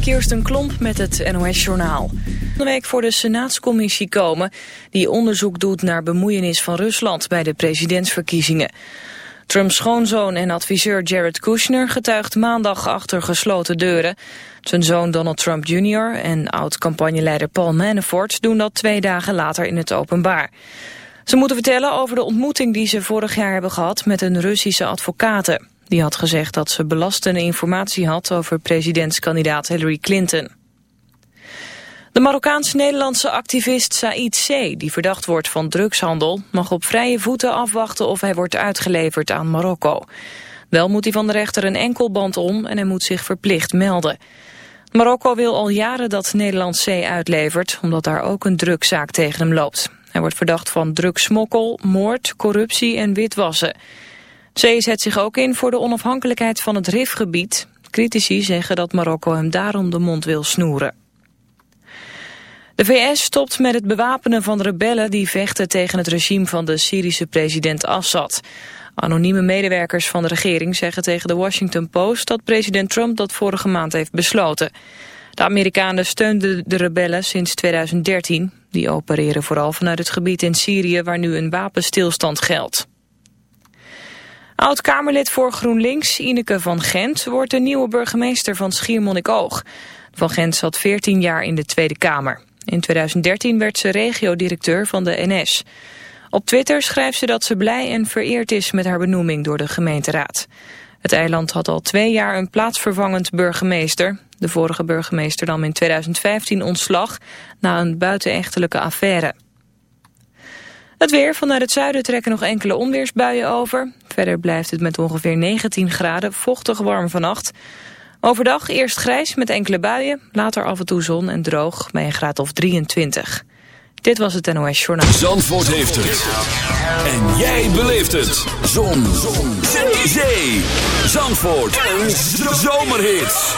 Kirsten Klomp met het NOS-journaal. De week voor de Senaatscommissie komen... die onderzoek doet naar bemoeienis van Rusland bij de presidentsverkiezingen. Trumps schoonzoon en adviseur Jared Kushner getuigt maandag achter gesloten deuren. Zijn zoon Donald Trump Jr. en oud-campagneleider Paul Manafort doen dat twee dagen later in het openbaar. Ze moeten vertellen over de ontmoeting die ze vorig jaar hebben gehad met een Russische advocaat. Die had gezegd dat ze belastende informatie had over presidentskandidaat Hillary Clinton. De Marokkaans-Nederlandse activist Said C., die verdacht wordt van drugshandel, mag op vrije voeten afwachten of hij wordt uitgeleverd aan Marokko. Wel moet hij van de rechter een enkelband om en hij moet zich verplicht melden. Marokko wil al jaren dat Nederland C. uitlevert, omdat daar ook een drugzaak tegen hem loopt. Hij wordt verdacht van drugsmokkel, moord, corruptie en witwassen. C zet zich ook in voor de onafhankelijkheid van het Rifgebied. Critici zeggen dat Marokko hem daarom de mond wil snoeren. De VS stopt met het bewapenen van rebellen die vechten tegen het regime van de Syrische president Assad. Anonieme medewerkers van de regering zeggen tegen de Washington Post dat president Trump dat vorige maand heeft besloten. De Amerikanen steunden de rebellen sinds 2013. Die opereren vooral vanuit het gebied in Syrië waar nu een wapenstilstand geldt. Oud-Kamerlid voor GroenLinks, Ineke van Gent, wordt de nieuwe burgemeester van Schiermonnikoog. Van Gent zat 14 jaar in de Tweede Kamer. In 2013 werd ze regiodirecteur van de NS. Op Twitter schrijft ze dat ze blij en vereerd is met haar benoeming door de gemeenteraad. Het eiland had al twee jaar een plaatsvervangend burgemeester. De vorige burgemeester nam in 2015 ontslag na een buitenechtelijke affaire. Het weer. Vanuit het zuiden trekken nog enkele onweersbuien over. Verder blijft het met ongeveer 19 graden vochtig warm vannacht. Overdag eerst grijs met enkele buien, later af en toe zon en droog bij een graad of 23. Dit was het NOS Journaal. Zandvoort heeft het. En jij beleeft het. Zon. zon. Zee. Zandvoort. Een zomerhit.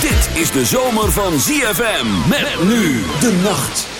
Dit is de zomer van ZFM. Met nu de nacht.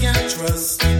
ZFM. zeggen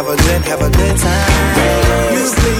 have a good, have a good time. Yes. You please.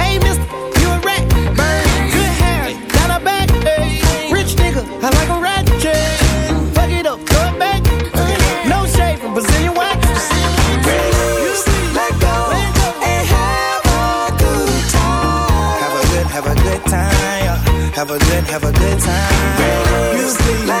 have a good, have a good time. Music.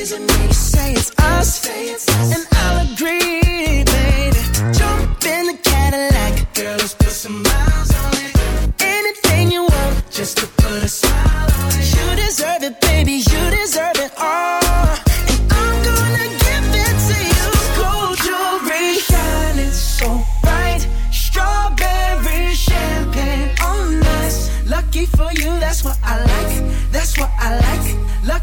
Is it me? Say it's us. And I'll agree, baby. Jump in the Cadillac. Girl, let's put some miles on it. Anything you want, just to put a smile on it. You deserve it, baby. You deserve it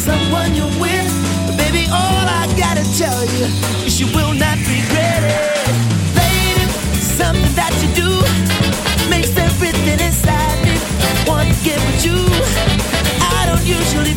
someone you're with. But baby, all I gotta tell you is you will not regret it. Lady, something that you do makes everything inside me want to get with you. I don't usually